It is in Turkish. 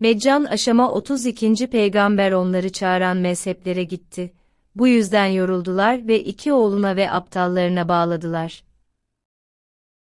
Meccan aşama 32. peygamber onları çağıran mezheplere gitti. Bu yüzden yoruldular ve iki oğluna ve aptallarına bağladılar.